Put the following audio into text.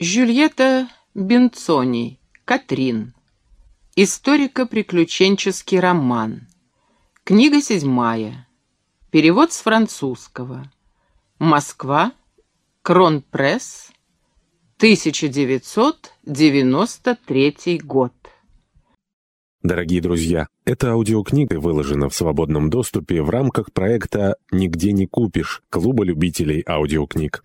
Жюльетта Бенцони, Катрин. Историко-приключенческий роман. Книга седьмая. Перевод с французского. Москва. Кронпресс. 1993 год. Дорогие друзья, эта аудиокнига выложена в свободном доступе в рамках проекта «Нигде не купишь» Клуба любителей аудиокниг.